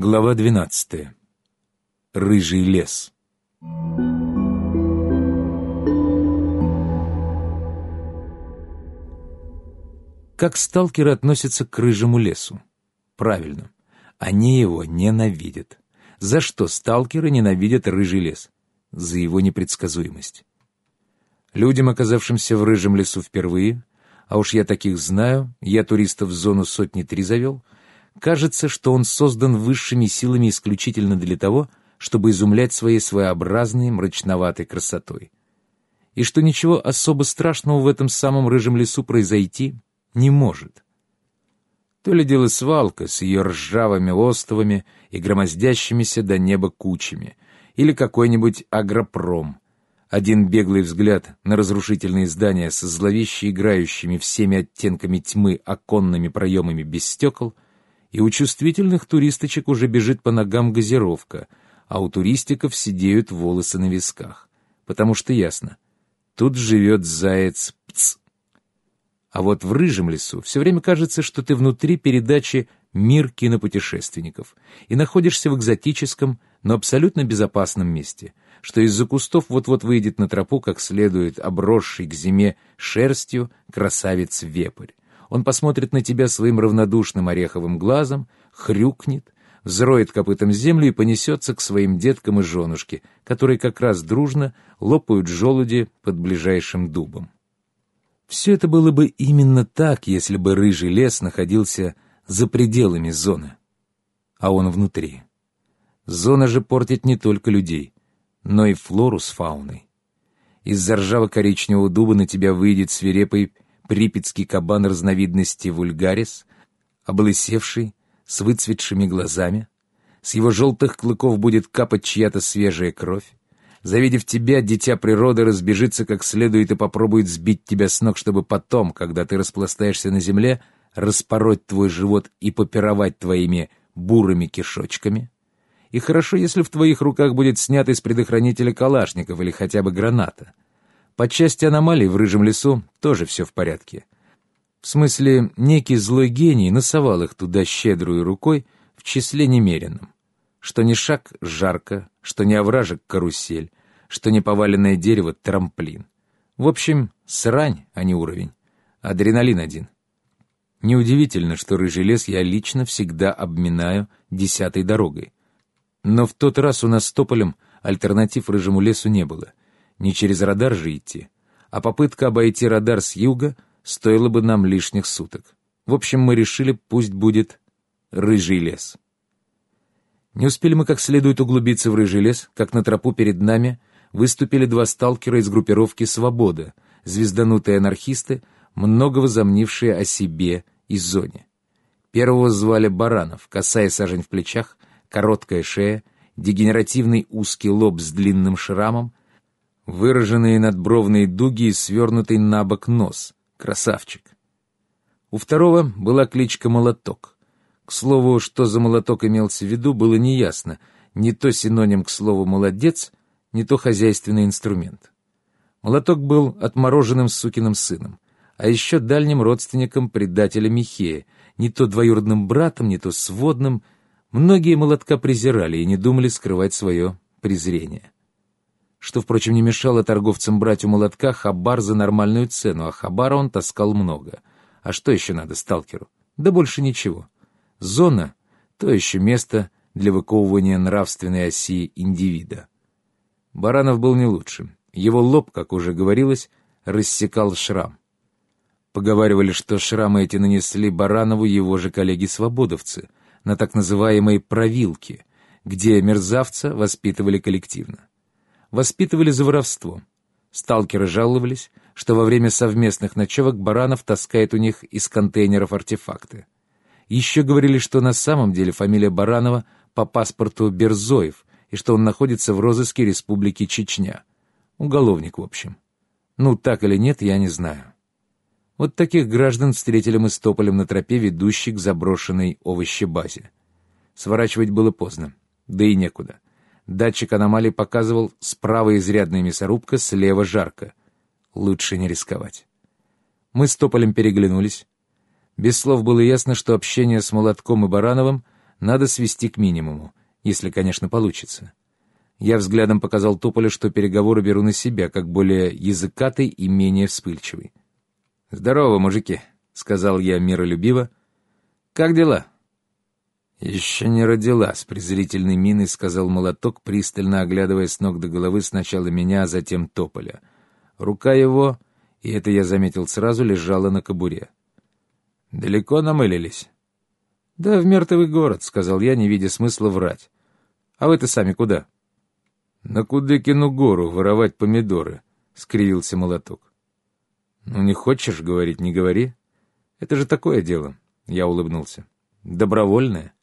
Глава двенадцатая. Рыжий лес. Как сталкеры относятся к рыжему лесу? Правильно. Они его ненавидят. За что сталкеры ненавидят рыжий лес? За его непредсказуемость. Людям, оказавшимся в рыжем лесу впервые, а уж я таких знаю, я туристов в зону сотни три завел, кажется, что он создан высшими силами исключительно для того, чтобы изумлять своей своеобразной мрачноватой красотой. И что ничего особо страшного в этом самом рыжем лесу произойти не может. То ли дело свалка с ее ржавыми остовами и громоздящимися до неба кучами, или какой-нибудь агропром. Один беглый взгляд на разрушительные здания со зловеще играющими всеми оттенками тьмы оконными проемами без стекол, и у чувствительных туристочек уже бежит по ногам газировка, а у туристиков сидеют волосы на висках. Потому что ясно, тут живет заяц Пц. А вот в рыжем лесу все время кажется, что ты внутри передачи «Мир кинопутешественников» и находишься в экзотическом, но абсолютно безопасном месте, что из-за кустов вот-вот выйдет на тропу, как следует обросший к зиме шерстью красавец-вепрь. Он посмотрит на тебя своим равнодушным ореховым глазом, хрюкнет, взроет копытом землю и понесется к своим деткам и женушке, которые как раз дружно лопают желуди под ближайшим дубом. Все это было бы именно так, если бы рыжий лес находился за пределами зоны, а он внутри. Зона же портит не только людей, но и флору с фауной. Из-за ржаво-коричневого дуба на тебя выйдет свирепый припятский кабан разновидности вульгарис, облысевший, с выцветшими глазами. С его желтых клыков будет капать чья-то свежая кровь. Завидев тебя, дитя природы разбежится как следует и попробует сбить тебя с ног, чтобы потом, когда ты распластаешься на земле, распороть твой живот и попировать твоими бурыми кишочками. И хорошо, если в твоих руках будет снят из предохранителя калашников или хотя бы граната. По части аномалий в рыжем лесу тоже все в порядке. В смысле, некий злой гений насовал их туда щедрую рукой в числе немеренном. Что не шаг — жарко, что не овражек — карусель, что не поваленное дерево — трамплин. В общем, срань, а не уровень. Адреналин один. Неудивительно, что рыжий лес я лично всегда обминаю десятой дорогой. Но в тот раз у нас с Тополем альтернатив рыжему лесу не было. Не через радар же идти. А попытка обойти радар с юга стоила бы нам лишних суток. В общем, мы решили, пусть будет рыжий лес. Не успели мы как следует углубиться в рыжий лес, как на тропу перед нами выступили два сталкера из группировки «Свобода», звезданутые анархисты, много возомнившие о себе и зоне. Первого звали Баранов, косая сажень в плечах, короткая шея, дегенеративный узкий лоб с длинным шрамом, выраженные надбровные дуги и свернутый на бок нос. Красавчик. У второго была кличка Молоток. К слову, что за молоток имелся в виду, было неясно. Не то синоним к слову «молодец», не то хозяйственный инструмент. Молоток был отмороженным сукиным сыном, а еще дальним родственником предателя Михея, не то двоюродным братом, не то сводным. Многие молотка презирали и не думали скрывать свое презрение. Что, впрочем, не мешало торговцам брать у молотка хабар за нормальную цену, а хабара он таскал много. А что еще надо сталкеру? Да больше ничего. Зона — то еще место для выковывания нравственной оси индивида. Баранов был не лучшим. Его лоб, как уже говорилось, рассекал шрам. Поговаривали, что шрамы эти нанесли Баранову его же коллеги-свободовцы на так называемой «провилке», где мерзавца воспитывали коллективно. Воспитывали за воровство. Сталкеры жаловались, что во время совместных ночевок Баранов таскает у них из контейнеров артефакты. Еще говорили, что на самом деле фамилия Баранова по паспорту Берзоев, и что он находится в розыске Республики Чечня. Уголовник, в общем. Ну, так или нет, я не знаю. Вот таких граждан встретили мы с Тополем на тропе, ведущей к заброшенной овощебазе. Сворачивать было поздно, да и некуда. Датчик аномалий показывал справа изрядная мясорубка, слева жарко. Лучше не рисковать. Мы с Тополем переглянулись. Без слов было ясно, что общение с Молотком и Барановым надо свести к минимуму, если, конечно, получится. Я взглядом показал Тополю, что переговоры беру на себя, как более языкатый и менее вспыльчивый. «Здорово, мужики», — сказал я миролюбиво. «Как дела?» «Еще не родила», — с презрительной миной сказал молоток, пристально оглядывая с ног до головы сначала меня, а затем Тополя. Рука его, и это я заметил сразу, лежала на кобуре. «Далеко намылились?» «Да в мертвый город», — сказал я, не видя смысла врать. «А вы-то сами куда?» «На Кудыкину гору воровать помидоры», — скривился молоток. «Ну, не хочешь говорить, не говори. Это же такое дело», — я улыбнулся. «Добровольное».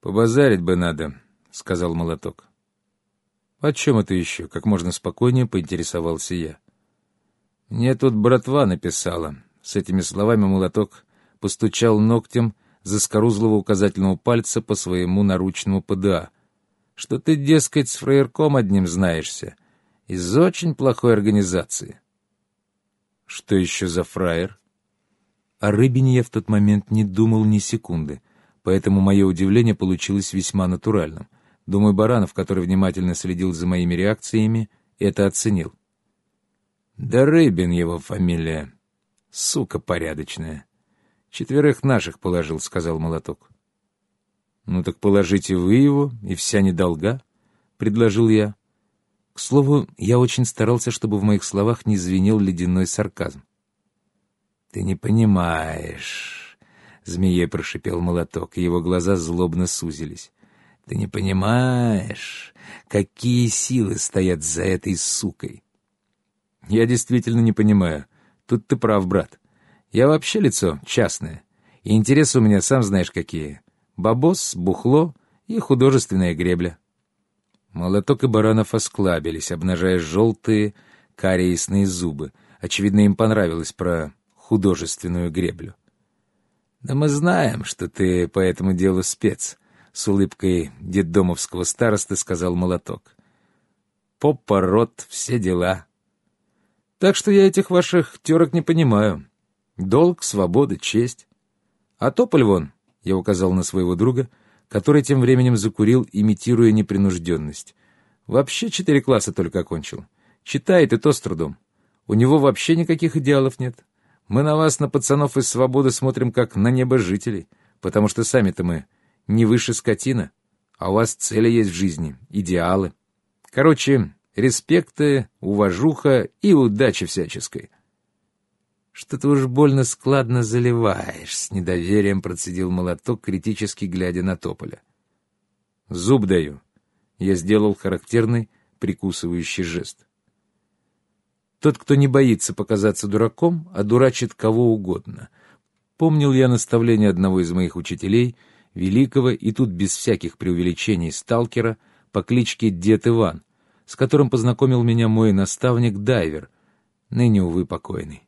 «Побазарить бы надо», — сказал молоток. «О чем это еще?» — как можно спокойнее поинтересовался я. «Мне тут братва написала». С этими словами молоток постучал ногтем за скорузлого указательного пальца по своему наручному ПДА. «Что ты, дескать, с фраерком одним знаешься. Из очень плохой организации». «Что еще за фраер?» О Рыбине я в тот момент не думал ни секунды, поэтому мое удивление получилось весьма натуральным. Думаю, Баранов, который внимательно следил за моими реакциями, это оценил. «Да Рыбин его фамилия. Сука порядочная. Четверых наших положил», — сказал Молоток. «Ну так положите вы его, и вся недолга», — предложил я. К слову, я очень старался, чтобы в моих словах не звенел ледяной сарказм. «Ты не понимаешь», — змеей прошипел молоток, и его глаза злобно сузились. «Ты не понимаешь, какие силы стоят за этой сукой». «Я действительно не понимаю. Тут ты прав, брат. Я вообще лицо частное, и интересы у меня сам знаешь какие. Бабос, бухло и художественная гребля». Молоток и Баранов осклабились, обнажая желтые кариесные зубы. Очевидно, им понравилось про художественную греблю. «Да мы знаем, что ты по этому делу спец», — с улыбкой детдомовского старосты сказал Молоток. «Попа, рот, все дела». «Так что я этих ваших терок не понимаю. Долг, свобода, честь. А тополь вон», — я указал на своего друга, который тем временем закурил, имитируя непринужденность. «Вообще четыре класса только окончил. Читает и то с трудом. У него вообще никаких идеалов нет. Мы на вас, на пацанов из свободы, смотрим как на небожителей, потому что сами-то мы не выше скотина, а у вас цели есть в жизни, идеалы. Короче, респекты, уважуха и удачи всяческой. «Что ты уж больно складно заливаешь», — с недоверием процедил молоток, критически глядя на Тополя. «Зуб даю». Я сделал характерный прикусывающий жест. Тот, кто не боится показаться дураком, одурачит кого угодно. Помнил я наставление одного из моих учителей, великого и тут без всяких преувеличений сталкера по кличке Дед Иван, с которым познакомил меня мой наставник-дайвер, ныне, увы, покойный.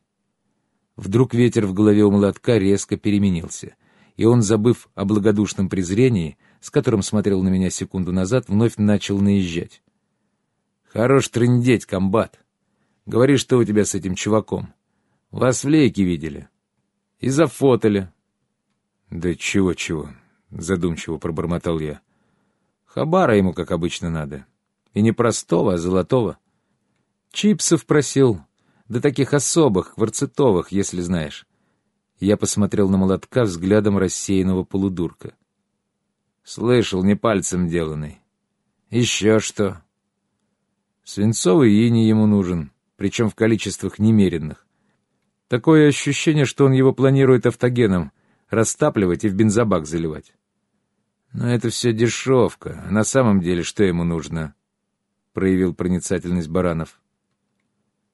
Вдруг ветер в голове у молотка резко переменился, и он, забыв о благодушном презрении, с которым смотрел на меня секунду назад, вновь начал наезжать. «Хорош трындеть, комбат!» Говори, что у тебя с этим чуваком. Вас в лейке видели. И зафотали. Да чего-чего, задумчиво пробормотал я. Хабара ему, как обычно, надо. И не простого, а золотого. Чипсов просил, да таких особых, кварцетовых, если знаешь. Я посмотрел на молотка взглядом рассеянного полудурка. Слышал, не пальцем деланный. Еще что? Свинцовый ини ему нужен причем в количествах немеренных. Такое ощущение, что он его планирует автогеном растапливать и в бензобак заливать. Но это все дешевка, а на самом деле что ему нужно? Проявил проницательность Баранов.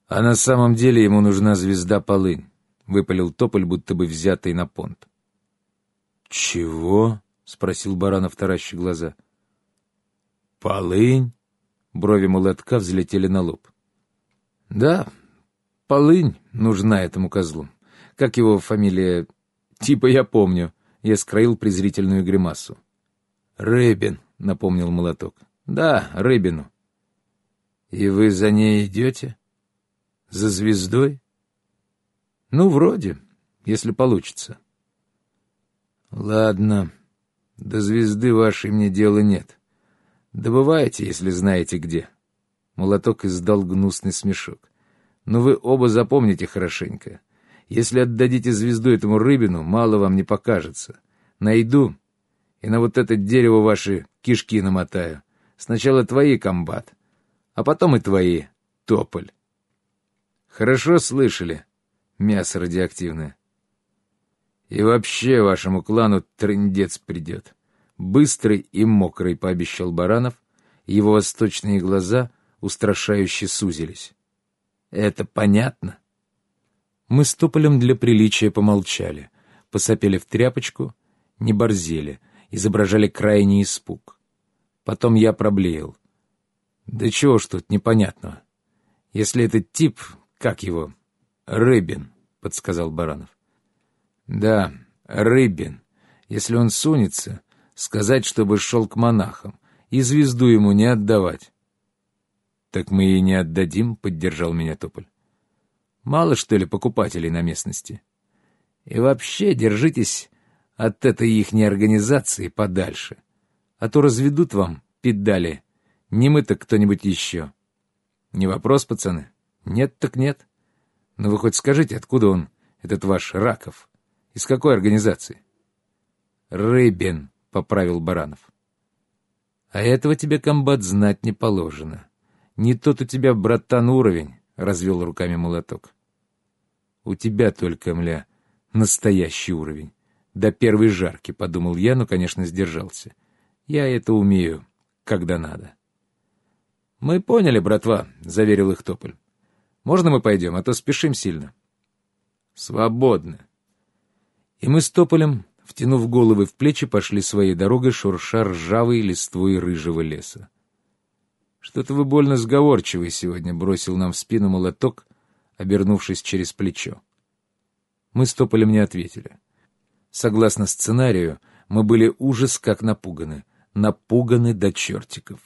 А на самом деле ему нужна звезда полынь, выпалил тополь, будто бы взятый на понт. «Чего?» — спросил Баранов, таращи глаза. «Полынь?» Брови молотка взлетели на лоб. Да, полынь нужна этому козлу. Как его фамилия? Типа я помню. Я скроил презрительную гримасу. Рыбин, напомнил молоток. Да, Рыбину. И вы за ней идете? За звездой? Ну, вроде, если получится. Ладно. До звезды вашей мне дела нет. Добывайте, если знаете где. Молоток издал гнусный смешок. Но вы оба запомните хорошенько. Если отдадите звезду этому рыбину, мало вам не покажется. Найду и на вот это дерево ваши кишки намотаю. Сначала твои, комбат, а потом и твои, тополь. Хорошо слышали? Мясо радиоактивное. И вообще вашему клану трындец придет. Быстрый и мокрый, пообещал Баранов. Его восточные глаза устрашающе сузились. Это понятно? Мы с Тополем для приличия помолчали, посопели в тряпочку, не борзели, изображали крайний испуг. Потом я проблеял. Да чего ж тут непонятного? Если этот тип, как его, Рыбин, подсказал Баранов. Да, Рыбин. Если он сунется, сказать, чтобы шел к монахам, и звезду ему не отдавать. Так мы и не отдадим, поддержал меня Тополь. Мало, что ли, покупателей на местности? И вообще держитесь от этой ихней организации подальше, а то разведут вам педали, не мы, так кто-нибудь еще. Не вопрос, пацаны? Нет так нет. Но вы хоть скажите, откуда он, этот ваш Раков? Из какой организации? Рыбин, — поправил Баранов. А этого тебе, комбат, знать не положено. Не тот у тебя, братан, уровень, — развел руками молоток. У тебя только, мля, настоящий уровень. До первой жарки, — подумал я, но, конечно, сдержался. Я это умею, когда надо. «Мы поняли, братва», — заверил их Тополь. «Можно мы пойдем, а то спешим сильно». «Свободно». И мы с Тополем, втянув головы в плечи, пошли своей дорогой, шурша ржавой листвой рыжего леса. «Что-то вы больно сговорчивый сегодня», — бросил нам в спину молоток, обернувшись через плечо. Мы с Тополем не ответили. Согласно сценарию, мы были ужас как напуганы, напуганы до чертиков.